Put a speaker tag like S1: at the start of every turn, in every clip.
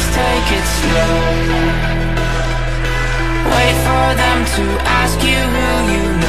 S1: please take it slow. Wait for them to ask you who you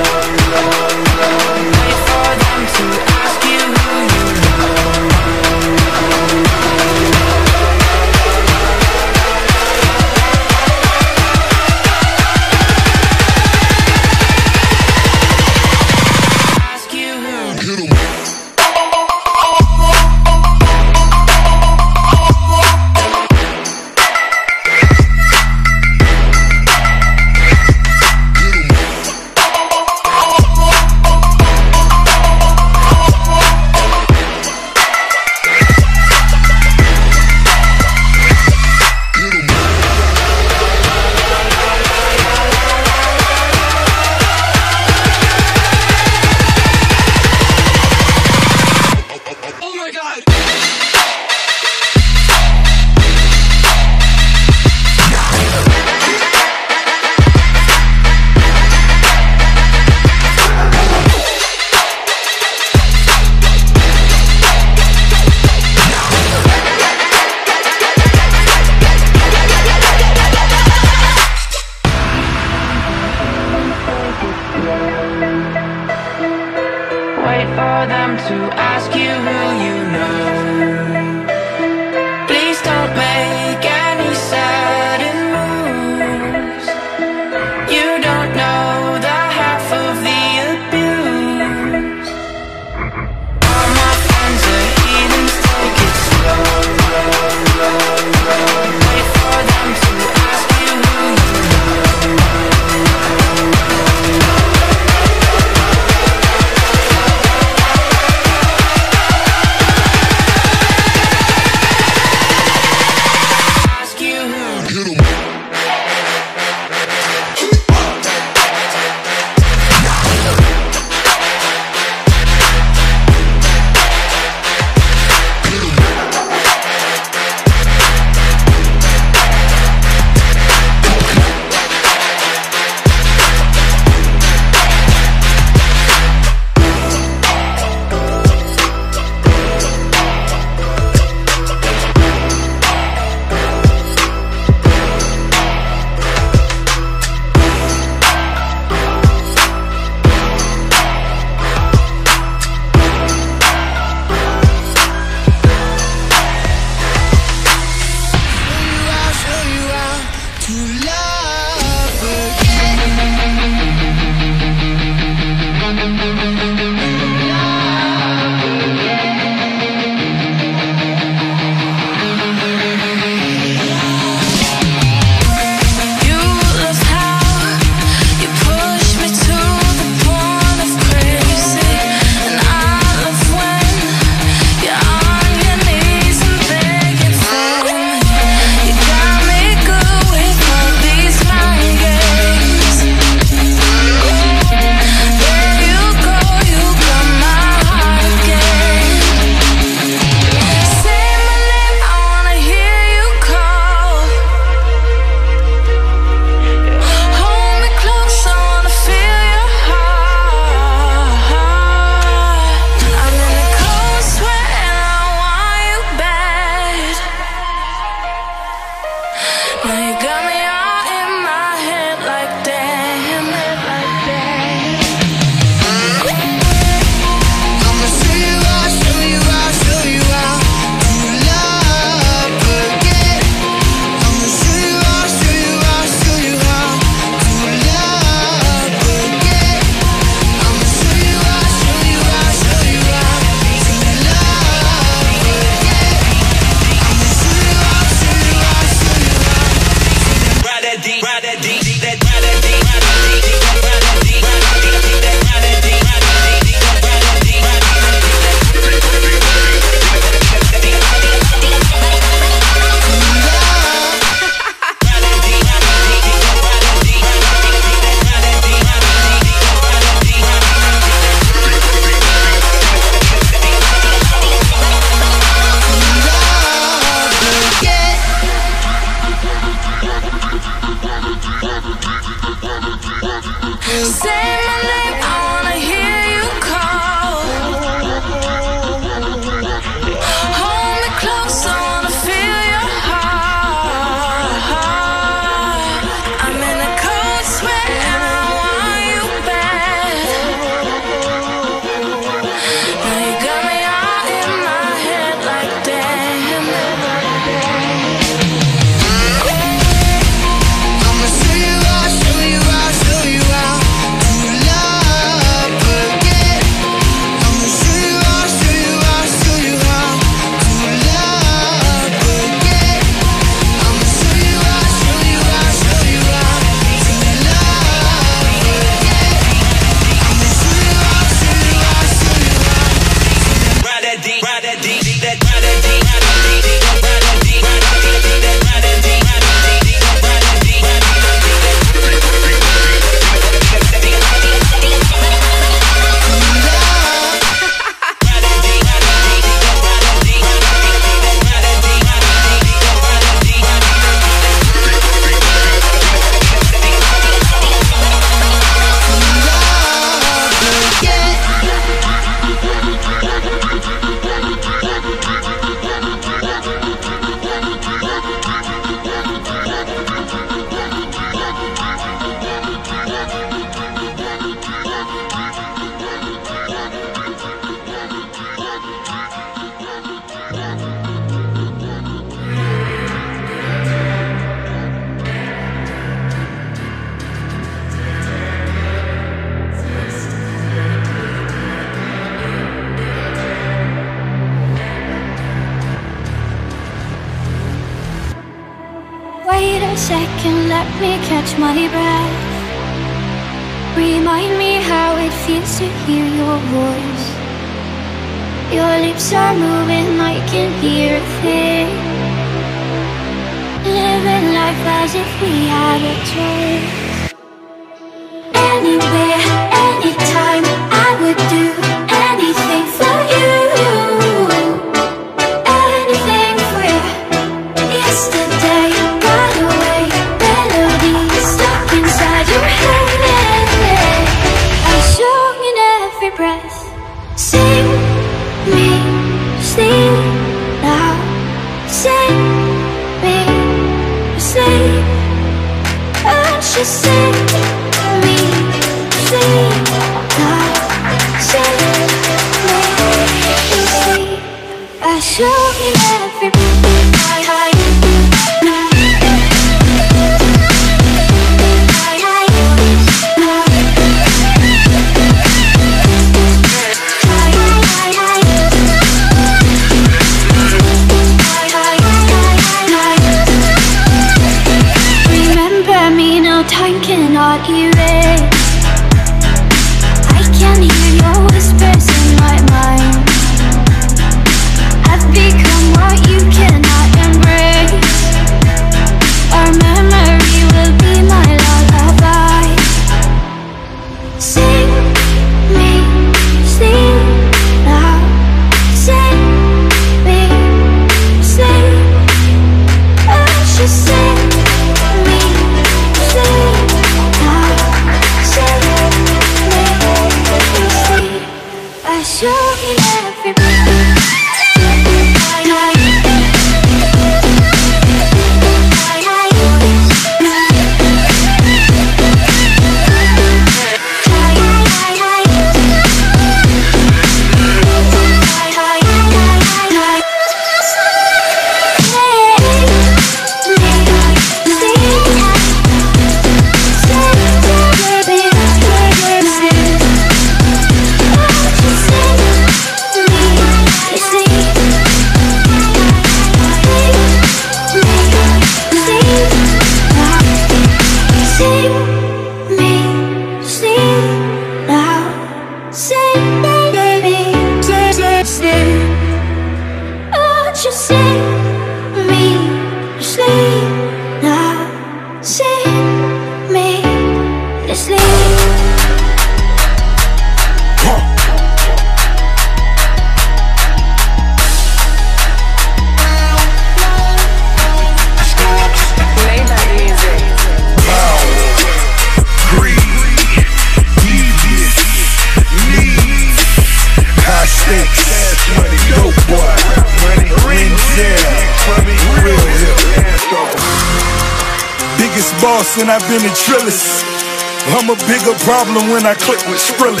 S2: I'm problem when I click with Skrillex.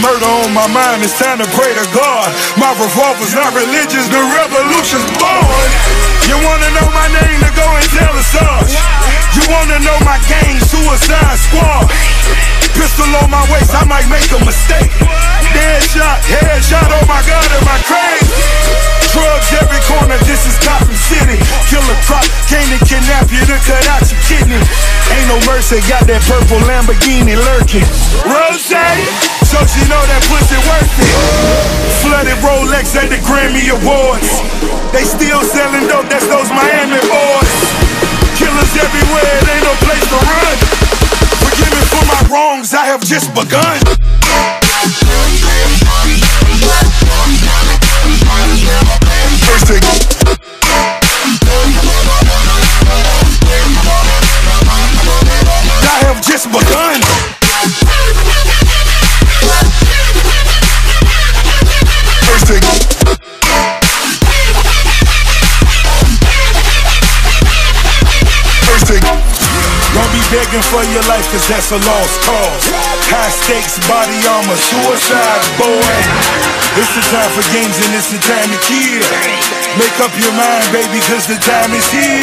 S2: Murder on my mind, it's time to pray to God. My revolver's not religious, the revolution's born. You wanna know my name, to go and tell us. You wanna know my gang, Suicide Squad. Pistol on my waist, I might make a mistake. Dead shot, head shot, oh my god, am I crazy? Drugs every corner, this is Gotham City. Killer Croc, came to kidnap you to cut out your kidney. Ain't no mercy, got that purple Lamborghini lurking. Rose, so she know that pussy worth it. Flooded Rolex at the Grammy Awards. They still selling dope, that's those Miami boys. Killers everywhere, it ain't no place to run. My wrongs, I have just begun. First thing. I have just begun. First thing. Begging for your life, cause that's a lost cause. High stakes, body armor, suicide, boy. It's the time for games and it's the time to kill. Make up your mind, baby, cause the time is here.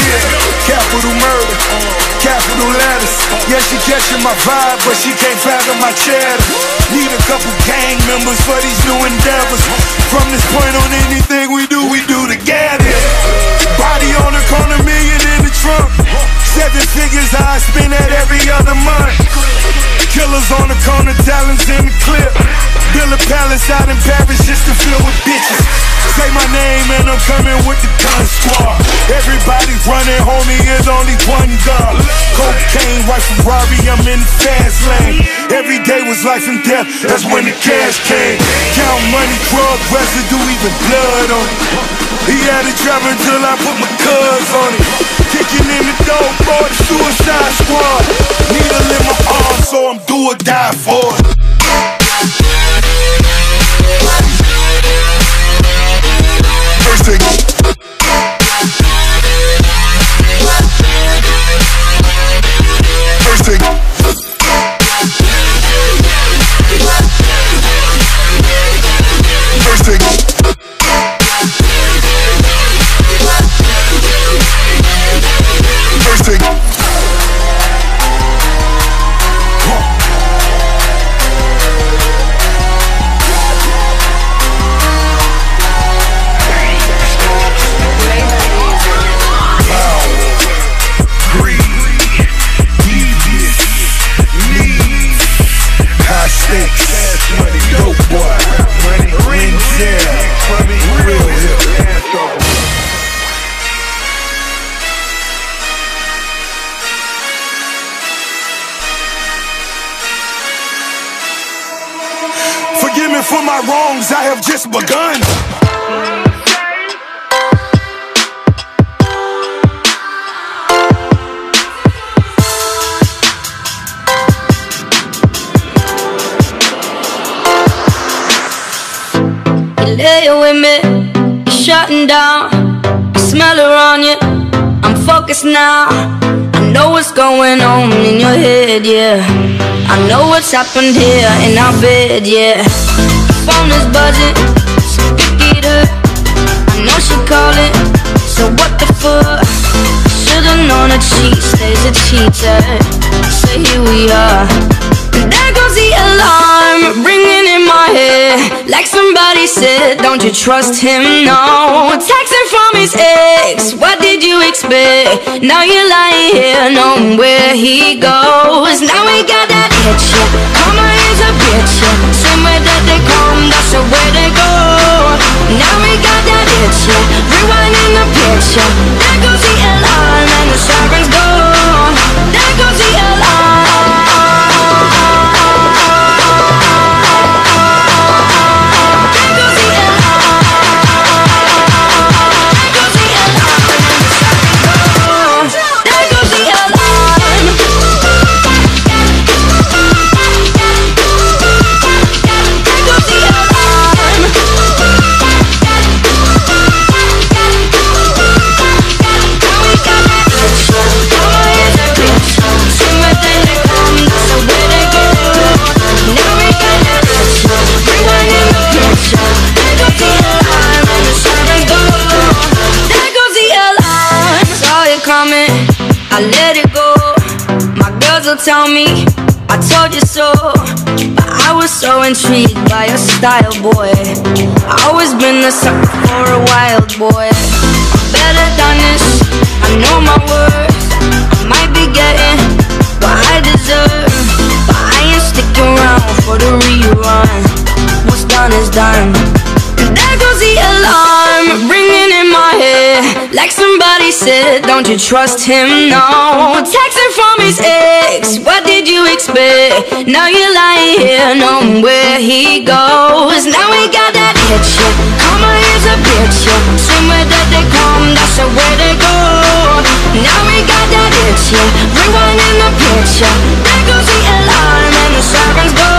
S2: Capital murder, capital letters. Yeah, she catching my vibe, but she can't fathom my cheddar. Need a couple gang members for these new endeavors. From this point on, anything we do, we do together. Body on the corner, million in the trunk. Seven figures, I spend that every other month. Killers on the corner, talents in the clip. Build a palace out in Paris just to fill with bitches. Say my name and I'm coming with the gun squad. Everybody running, homie, is only one gun. Cocaine, white Ferrari, I'm in the fast lane. Every day was life and death, that's when the cash came. Count money, drug residue, even blood on it. He had a driver until I put my cuz on it. Kicking in the door, boy, the suicide squad. Needle in my arm, so I'm do or die for it. First take. Forgive me for my wrongs, I have just begun.
S3: You lay with me, you're shutting down. I smell on you, I'm focused now. I know what's going on in your head, yeah. I know what's happened here in our bed, yeah. Phone is buzzing, so pick it up. I know she calling, so what the fuck? Should've known a cheat stays a cheater. So here we are. There goes the alarm ringing in my head. Like somebody said, don't you trust him? No. Texting from his ex, what did you expect? Now you're lying here, knowing where he goes. Now we got that itch, yeah. Karma is a bitch, yeah. Same that they come, that's the way they go. Now we got that itch, yeah. Rewinding the picture. There goes the alarm and the sirens go. Tell me I told you so. But I was so intrigued by your style, boy. I always been the sucker for a wild boy. I'm better than this. I know my worth. I might be getting what I deserve, but I ain't sticking around for the rerun. What's done is done. And there goes the alarm ringing in my head. Like somebody said, don't you trust him? No. Texting from his ex, what did you expect? Now you're lying here, knowing where he goes. Now we got that yeah. Karma is a bitch, yeah. Same that they come, that's the way they go. Now we got that itch, yeah. Rewinding the picture. There goes the alarm and the sirens go.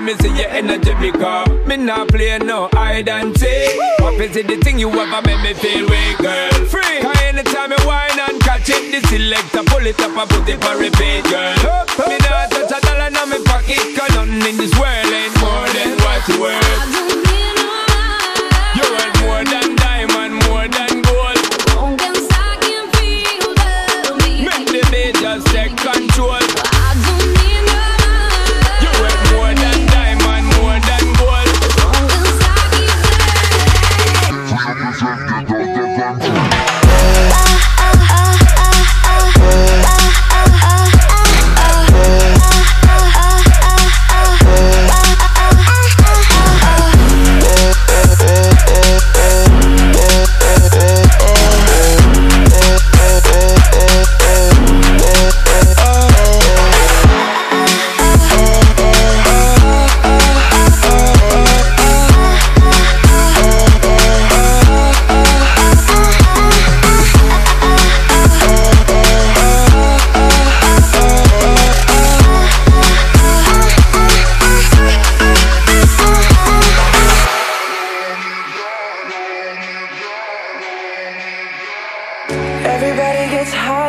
S4: make me see your energy because me not play no hide and seek. What is it the thing you ever make me feel way, girl? Free. Cause anytime me wine and catch it, the selector pull it up and put it for repeat, girl. Up, up, me not touch a dollar in my pocket, cause nothing in this world ain't more than what you worth. More than diamond, more than gold. Make the beat take control.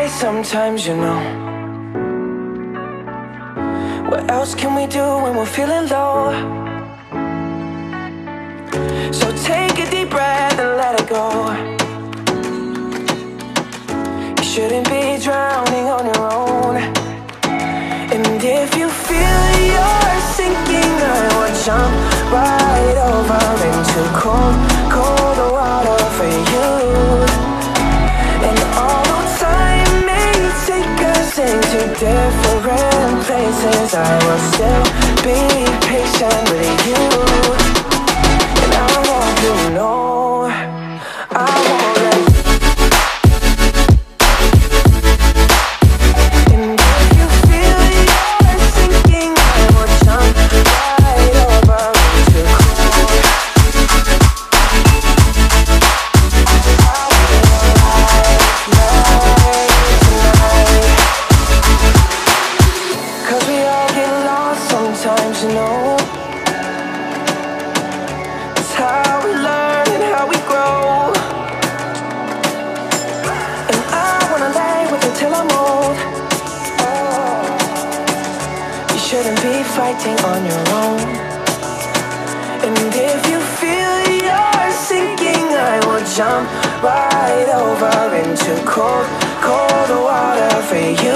S5: sometimes, you know. What else can we do when we're feeling low? So take a deep breath and let it go. You shouldn't be drowning on your own. And if you feel you're sinking, I will jump right over into cold, cold water for you. To different places. I will still be patient with you. And I want you to know
S6: free.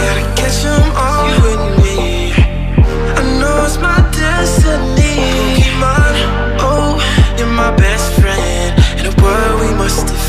S6: Gotta all with me. I know it's my destiny. Oh, you're my best friend. In a world we must have